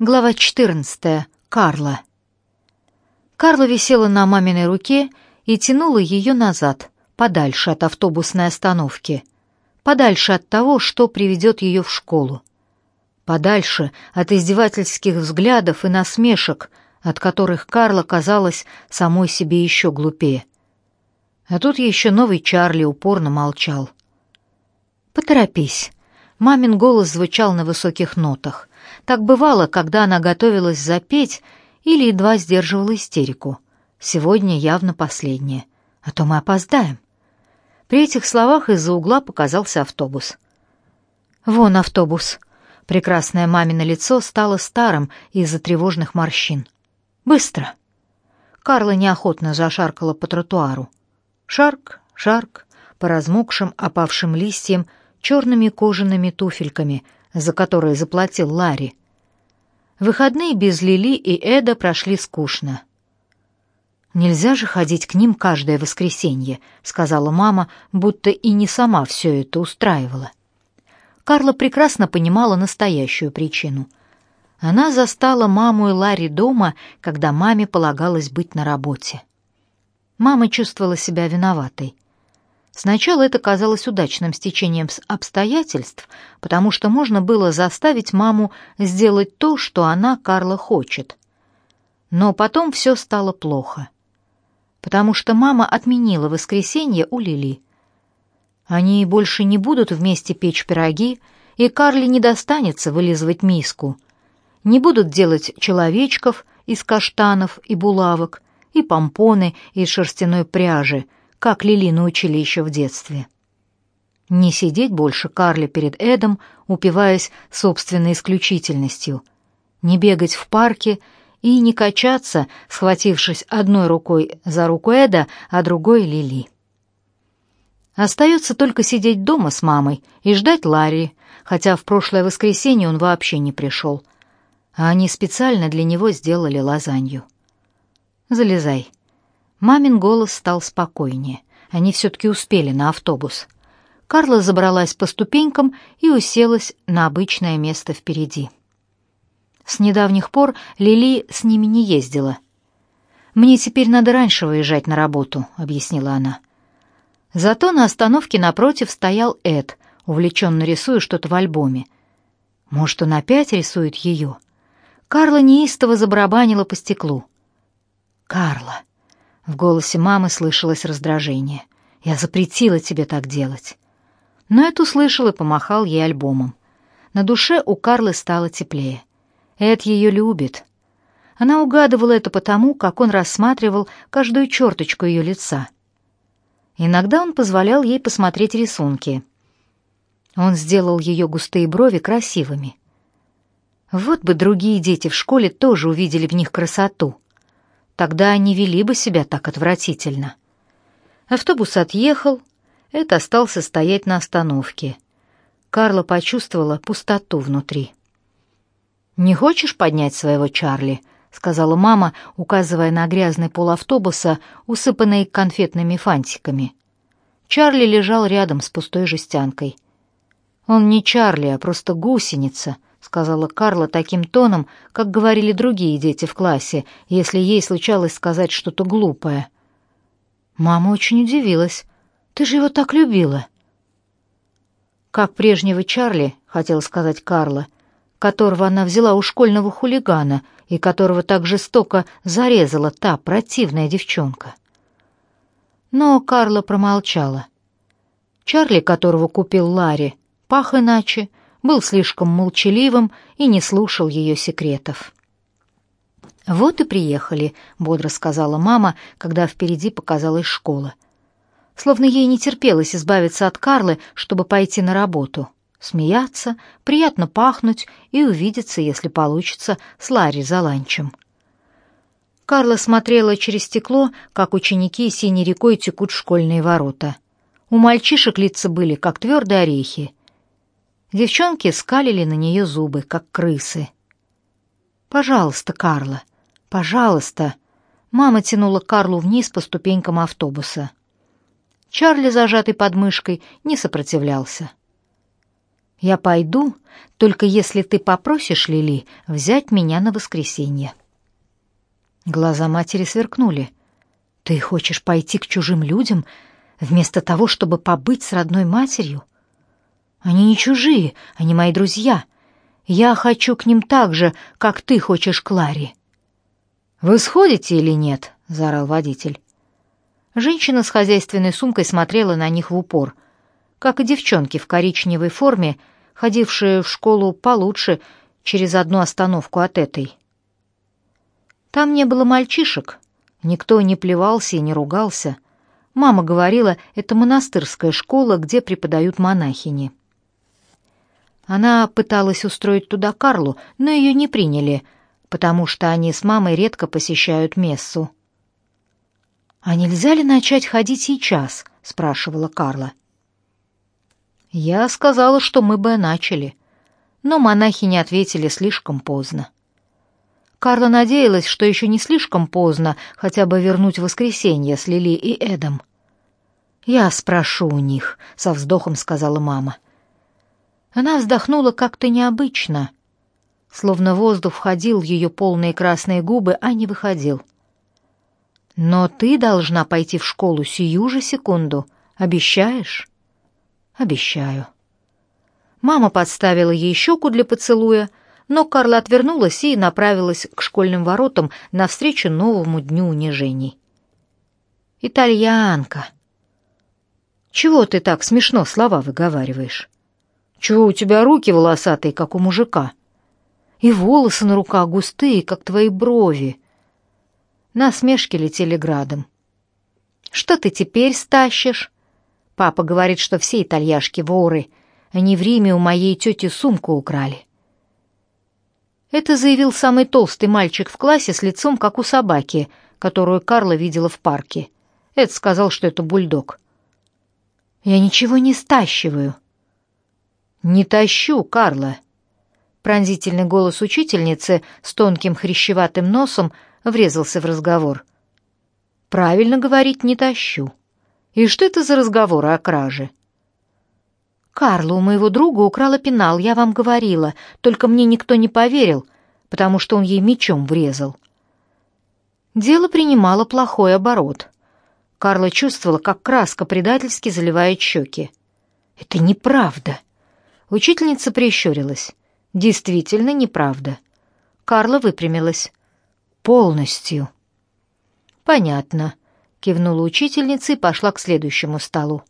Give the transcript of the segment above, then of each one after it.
Глава 14. Карла. Карла висела на маминой руке и тянула ее назад, подальше от автобусной остановки, подальше от того, что приведет ее в школу, подальше от издевательских взглядов и насмешек, от которых Карла казалась самой себе еще глупее. А тут еще новый Чарли упорно молчал. «Поторопись». Мамин голос звучал на высоких нотах. Так бывало, когда она готовилась запеть или едва сдерживала истерику. Сегодня явно последнее, а то мы опоздаем. При этих словах из-за угла показался автобус. «Вон автобус». Прекрасное мамино лицо стало старым из-за тревожных морщин. «Быстро!» Карла неохотно зашаркала по тротуару. Шарк, шарк, по размокшим, опавшим листьям, черными кожаными туфельками — за которые заплатил Ларри. Выходные без Лили и Эда прошли скучно. «Нельзя же ходить к ним каждое воскресенье», — сказала мама, будто и не сама все это устраивала. Карла прекрасно понимала настоящую причину. Она застала маму и Ларри дома, когда маме полагалось быть на работе. Мама чувствовала себя виноватой. Сначала это казалось удачным стечением обстоятельств, потому что можно было заставить маму сделать то, что она, Карла, хочет. Но потом все стало плохо, потому что мама отменила воскресенье у Лили. Они больше не будут вместе печь пироги, и Карле не достанется вылизывать миску. Не будут делать человечков из каштанов и булавок, и помпоны из шерстяной пряжи — как Лили научили еще в детстве. Не сидеть больше Карле перед Эдом, упиваясь собственной исключительностью, не бегать в парке и не качаться, схватившись одной рукой за руку Эда, а другой Лили. Остается только сидеть дома с мамой и ждать Ларри, хотя в прошлое воскресенье он вообще не пришел, а они специально для него сделали лазанью. «Залезай», Мамин голос стал спокойнее. Они все-таки успели на автобус. Карла забралась по ступенькам и уселась на обычное место впереди. С недавних пор Лили с ними не ездила. «Мне теперь надо раньше выезжать на работу», — объяснила она. Зато на остановке напротив стоял Эд, увлеченно рисуя что-то в альбоме. Может, он опять рисует ее? Карла неистово забарабанила по стеклу. «Карла, в голосе мамы слышалось раздражение. «Я запретила тебе так делать». Но Эд услышал и помахал ей альбомом. На душе у Карлы стало теплее. Эд ее любит. Она угадывала это потому, как он рассматривал каждую черточку ее лица. Иногда он позволял ей посмотреть рисунки. Он сделал ее густые брови красивыми. Вот бы другие дети в школе тоже увидели в них красоту — Тогда они вели бы себя так отвратительно. Автобус отъехал, это остался стоять на остановке. Карла почувствовала пустоту внутри. «Не хочешь поднять своего Чарли?» — сказала мама, указывая на грязный пол автобуса, усыпанный конфетными фантиками. Чарли лежал рядом с пустой жестянкой. «Он не Чарли, а просто гусеница», — сказала Карла таким тоном, как говорили другие дети в классе, если ей случалось сказать что-то глупое. Мама очень удивилась. «Ты же его так любила!» «Как прежнего Чарли», — хотела сказать Карла, которого она взяла у школьного хулигана и которого так жестоко зарезала та противная девчонка. Но Карла промолчала. Чарли, которого купил Ларри, пах иначе, был слишком молчаливым и не слушал ее секретов. «Вот и приехали», — бодро сказала мама, когда впереди показалась школа. Словно ей не терпелось избавиться от Карлы, чтобы пойти на работу. Смеяться, приятно пахнуть и увидеться, если получится, с Ларри за ланчем. Карла смотрела через стекло, как ученики синей рекой текут школьные ворота. У мальчишек лица были, как твердые орехи. Девчонки скалили на нее зубы, как крысы. «Пожалуйста, Карла, пожалуйста!» Мама тянула Карлу вниз по ступенькам автобуса. Чарли, зажатый под мышкой, не сопротивлялся. Я пойду, только если ты попросишь Лили взять меня на воскресенье. Глаза матери сверкнули. Ты хочешь пойти к чужим людям вместо того, чтобы побыть с родной матерью? Они не чужие, они мои друзья. Я хочу к ним так же, как ты хочешь к Ларе. Вы сходите или нет? заорал водитель. Женщина с хозяйственной сумкой смотрела на них в упор, как и девчонки в коричневой форме, ходившие в школу получше через одну остановку от этой. Там не было мальчишек, никто не плевался и не ругался. Мама говорила, это монастырская школа, где преподают монахини. Она пыталась устроить туда Карлу, но ее не приняли, потому что они с мамой редко посещают мессу. «А нельзя ли начать ходить сейчас?» — спрашивала Карла. Я сказала, что мы бы начали, но монахи не ответили слишком поздно. Карла надеялась, что еще не слишком поздно хотя бы вернуть воскресенье с Лили и Эдом. «Я спрошу у них», — со вздохом сказала мама. Она вздохнула как-то необычно, словно воздух входил в ее полные красные губы, а не выходил. «Но ты должна пойти в школу сию же секунду. Обещаешь?» «Обещаю». Мама подставила ей щеку для поцелуя, но Карла отвернулась и направилась к школьным воротам навстречу новому дню унижений. «Итальянка!» «Чего ты так смешно слова выговариваешь? Чего у тебя руки волосатые, как у мужика? И волосы на руках густые, как твои брови?» Насмешки летели градом. «Что ты теперь стащишь?» Папа говорит, что все итальяшки воры. Они в Риме у моей тети сумку украли. Это заявил самый толстый мальчик в классе с лицом, как у собаки, которую Карла видела в парке. Эд сказал, что это бульдог. «Я ничего не стащиваю». «Не тащу, Карла». Пронзительный голос учительницы с тонким хрящеватым носом врезался в разговор. «Правильно говорить «не тащу». И что это за разговоры о краже? Карла у моего друга украла пенал, я вам говорила, только мне никто не поверил, потому что он ей мечом врезал. Дело принимало плохой оборот. Карла чувствовала, как краска предательски заливает щеки. «Это неправда!» Учительница прищурилась. «Действительно неправда». Карла выпрямилась. «Полностью». «Понятно кивнула учительница и пошла к следующему столу.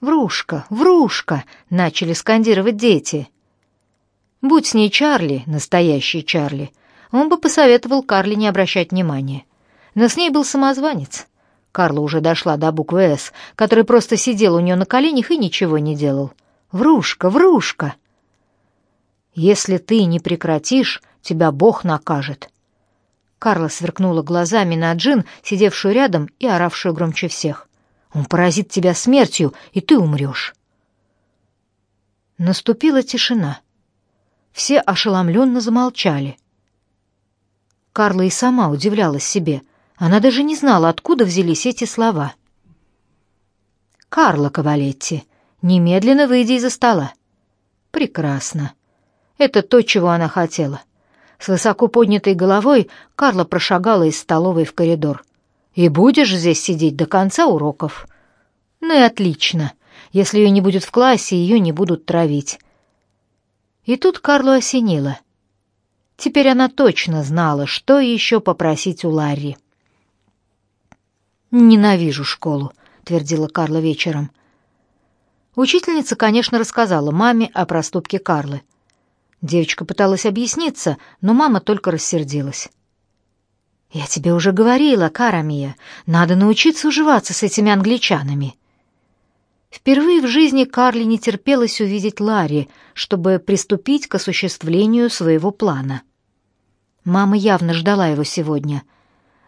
«Врушка, врушка!» — начали скандировать дети. Будь с ней Чарли, настоящий Чарли, он бы посоветовал Карле не обращать внимания. Но с ней был самозванец. Карла уже дошла до буквы «С», который просто сидел у нее на коленях и ничего не делал. «Врушка, врушка!» «Если ты не прекратишь, тебя Бог накажет», Карла сверкнула глазами на Джин, сидевшую рядом и оравшую громче всех. «Он поразит тебя смертью, и ты умрешь». Наступила тишина. Все ошеломленно замолчали. Карла и сама удивлялась себе. Она даже не знала, откуда взялись эти слова. «Карла Кавалетти, немедленно выйди из-за стола». «Прекрасно. Это то, чего она хотела». С высоко поднятой головой Карла прошагала из столовой в коридор. «И будешь здесь сидеть до конца уроков?» «Ну и отлично. Если ее не будет в классе, ее не будут травить». И тут Карлу осенило. Теперь она точно знала, что еще попросить у Ларри. «Ненавижу школу», — твердила Карла вечером. Учительница, конечно, рассказала маме о проступке Карлы. Девочка пыталась объясниться, но мама только рассердилась. «Я тебе уже говорила, Карамия, надо научиться уживаться с этими англичанами». Впервые в жизни Карли не терпелось увидеть Ларри, чтобы приступить к осуществлению своего плана. Мама явно ждала его сегодня.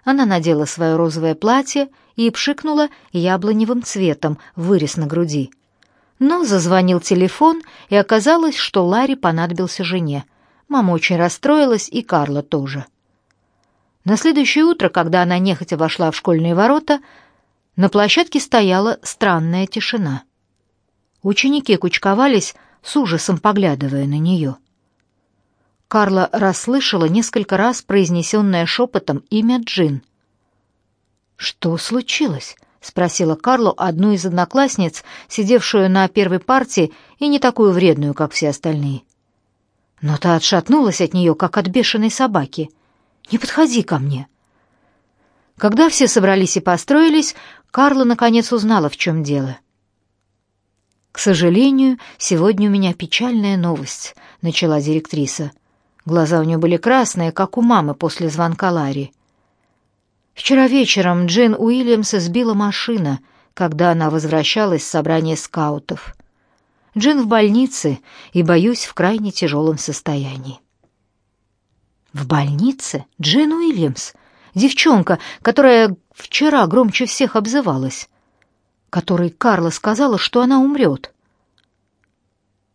Она надела свое розовое платье и пшикнула яблоневым цветом вырез на груди — но зазвонил телефон, и оказалось, что Ларри понадобился жене. Мама очень расстроилась, и Карла тоже. На следующее утро, когда она нехотя вошла в школьные ворота, на площадке стояла странная тишина. Ученики кучковались с ужасом поглядывая на нее. Карла расслышала несколько раз произнесенное шепотом имя Джин. «Что случилось?» — спросила Карлу одну из одноклассниц, сидевшую на первой партии и не такую вредную, как все остальные. Но та отшатнулась от нее, как от бешеной собаки. «Не подходи ко мне!» Когда все собрались и построились, Карла наконец узнала, в чем дело. «К сожалению, сегодня у меня печальная новость», — начала директриса. Глаза у нее были красные, как у мамы после звонка Ларри. Вчера вечером Джин Уильямса сбила машина, когда она возвращалась с собрания скаутов. Джин в больнице и, боюсь, в крайне тяжелом состоянии. В больнице? Джин Уильямс? Девчонка, которая вчера громче всех обзывалась, которой Карла сказала, что она умрет.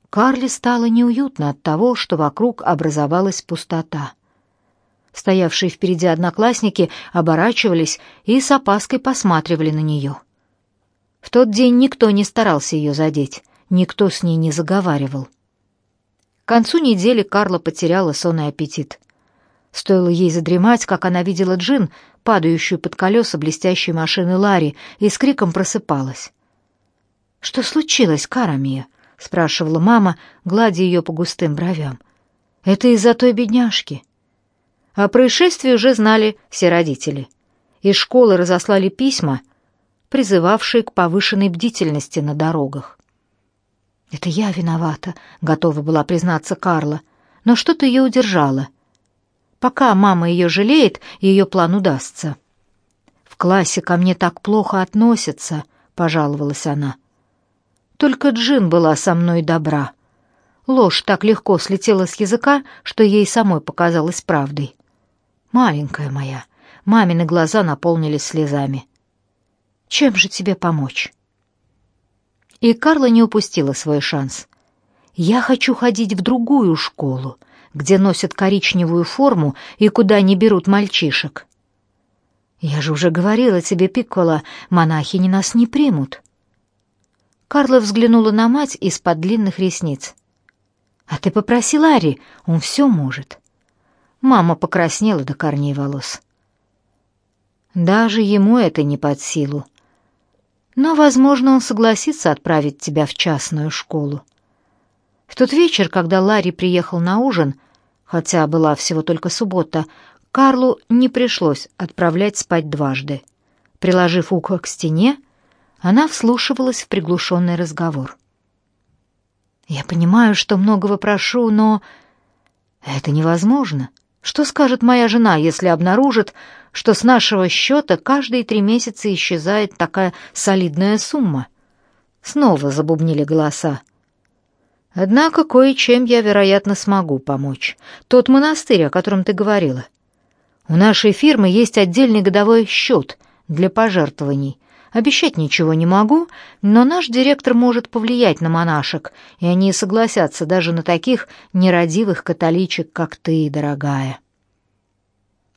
Карле стало неуютно от того, что вокруг образовалась пустота. Стоявшие впереди одноклассники оборачивались и с опаской посматривали на нее. В тот день никто не старался ее задеть, никто с ней не заговаривал. К концу недели Карла потеряла сон и аппетит. Стоило ей задремать, как она видела Джин, падающую под колеса блестящей машины Ларри, и с криком просыпалась. «Что случилось, Карамия?» — спрашивала мама, гладя ее по густым бровям. «Это из-за той бедняжки». О происшествии уже знали все родители. Из школы разослали письма, призывавшие к повышенной бдительности на дорогах. «Это я виновата», — готова была признаться Карла, но что-то ее удержало. Пока мама ее жалеет, ее план удастся. «В классе ко мне так плохо относятся», — пожаловалась она. «Только Джин была со мной добра». Ложь так легко слетела с языка, что ей самой показалось правдой. «Маленькая моя», мамины глаза наполнились слезами. «Чем же тебе помочь?» И Карла не упустила свой шанс. «Я хочу ходить в другую школу, где носят коричневую форму и куда не берут мальчишек». «Я же уже говорила тебе, Пиккола, монахини нас не примут». Карла взглянула на мать из-под длинных ресниц. «А ты попроси Ларри, он все может». Мама покраснела до корней волос. «Даже ему это не под силу», но, возможно, он согласится отправить тебя в частную школу. В тот вечер, когда Ларри приехал на ужин, хотя была всего только суббота, Карлу не пришлось отправлять спать дважды. Приложив ухо к стене, она вслушивалась в приглушенный разговор. «Я понимаю, что многого прошу, но это невозможно. Что скажет моя жена, если обнаружит, что с нашего счета каждые три месяца исчезает такая солидная сумма. Снова забубнили голоса. Однако кое-чем я, вероятно, смогу помочь. Тот монастырь, о котором ты говорила. У нашей фирмы есть отдельный годовой счет для пожертвований. Обещать ничего не могу, но наш директор может повлиять на монашек, и они согласятся даже на таких нерадивых католичек, как ты, дорогая.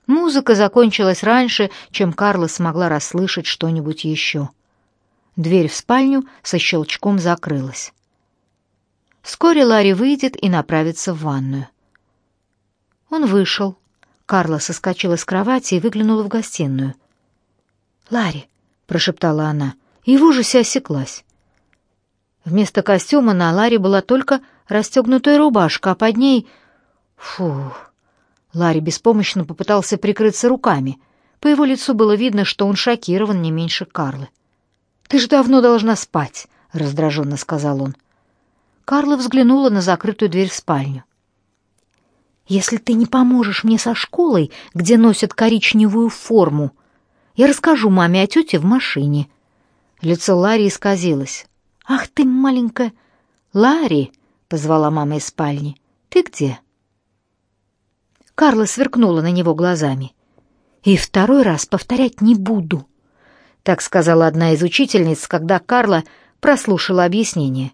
Музыка закончилась раньше, чем Карла смогла расслышать что-нибудь еще. Дверь в спальню со щелчком закрылась. Вскоре Ларри выйдет и направится в ванную. Он вышел. Карла соскочила с кровати и выглянула в гостиную. «Ларри», — прошептала она, и в ужасе осеклась. Вместо костюма на Ларе была только расстегнутая рубашка, а под ней... Фух... Ларри беспомощно попытался прикрыться руками. По его лицу было видно, что он шокирован не меньше Карлы. «Ты же давно должна спать», — раздраженно сказал он. Карла взглянула на закрытую дверь в спальню. «Если ты не поможешь мне со школой, где носят коричневую форму, я расскажу маме о тете в машине». Лицо Ларри исказилось. «Ах ты, маленькая...» «Ларри!» — позвала мама из спальни. «Ты где?» Карла сверкнула на него глазами. «И второй раз повторять не буду», — так сказала одна из учительниц, когда Карла прослушала объяснение.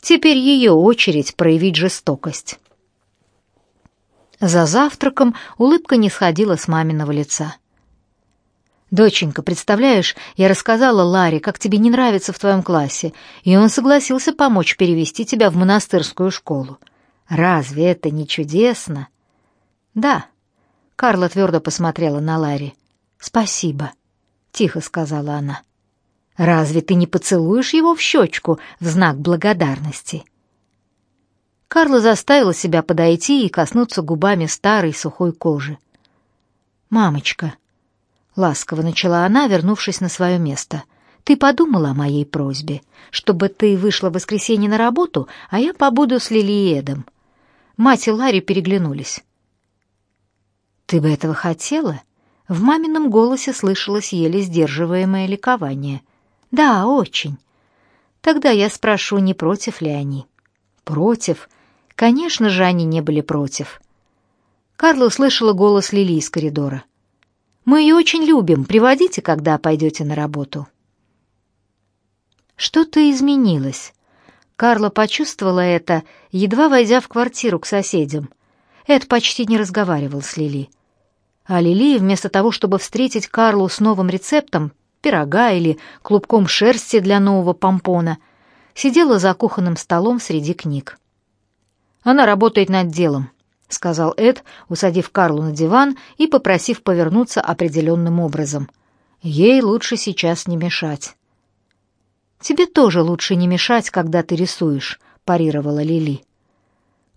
Теперь ее очередь проявить жестокость. За завтраком улыбка не сходила с маминого лица. Доченька, представляешь, я рассказала Ларе, как тебе не нравится в твоем классе, и он согласился помочь перевести тебя в монастырскую школу. Разве это не чудесно? Да. Карла твердо посмотрела на Ларри. Спасибо, тихо сказала она. Разве ты не поцелуешь его в щечку в знак благодарности? Карла заставила себя подойти и коснуться губами старой сухой кожи. «Мамочка», — ласково начала она, вернувшись на свое место, — «ты подумала о моей просьбе, чтобы ты вышла в воскресенье на работу, а я побуду с Лилиедом». Мать и Ларри переглянулись. «Ты бы этого хотела?» В мамином голосе слышалось еле сдерживаемое ликование. «Да, очень. Тогда я спрошу, не против ли они?» «Против?» Конечно же, они не были против. Карла услышала голос Лили из коридора. «Мы ее очень любим. Приводите, когда пойдете на работу». Что-то изменилось. Карла почувствовала это, едва войдя в квартиру к соседям. Эд почти не разговаривал с Лили. А Лили, вместо того, чтобы встретить Карлу с новым рецептом, пирога или клубком шерсти для нового помпона, сидела за кухонным столом среди книг. Она работает над делом, сказал Эд, усадив Карлу на диван и попросив повернуться определенным образом. Ей лучше сейчас не мешать. Тебе тоже лучше не мешать, когда ты рисуешь, парировала Лили.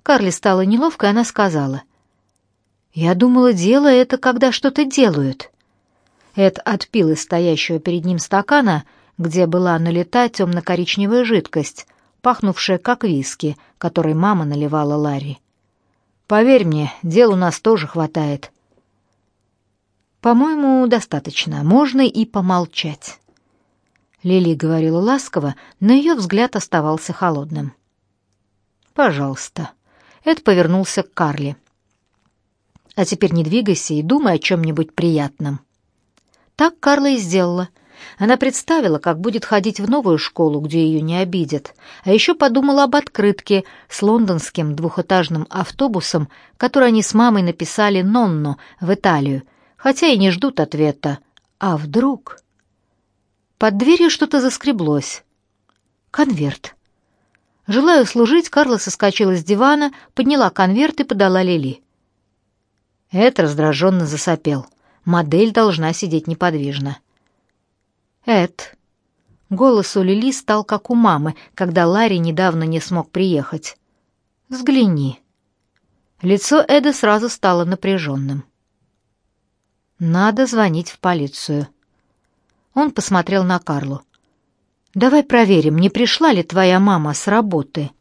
Карли стало неловко, она сказала: "Я думала, дело это, когда что-то делают". Эд отпил из стоящего перед ним стакана, где была налита темно-коричневая жидкость, пахнувшая как виски, который мама наливала Ларри. «Поверь мне, дел у нас тоже хватает». «По-моему, достаточно. Можно и помолчать». Лили говорила ласково, но ее взгляд оставался холодным. «Пожалуйста». Эд повернулся к Карли. «А теперь не двигайся и думай о чем-нибудь приятном». Так Карла и сделала — она представила, как будет ходить в новую школу, где ее не обидят, а еще подумала об открытке с лондонским двухэтажным автобусом, который они с мамой написали «Нонно» в Италию, хотя и не ждут ответа. А вдруг... Под дверью что-то заскреблось. Конверт. Желая услужить, Карла соскочила с дивана, подняла конверт и подала Лили. Эд раздраженно засопел. Модель должна сидеть неподвижно. Эд. Голос у Лили стал как у мамы, когда Ларри недавно не смог приехать. Взгляни. Лицо Эда сразу стало напряженным. Надо звонить в полицию. Он посмотрел на Карлу. Давай проверим, не пришла ли твоя мама с работы.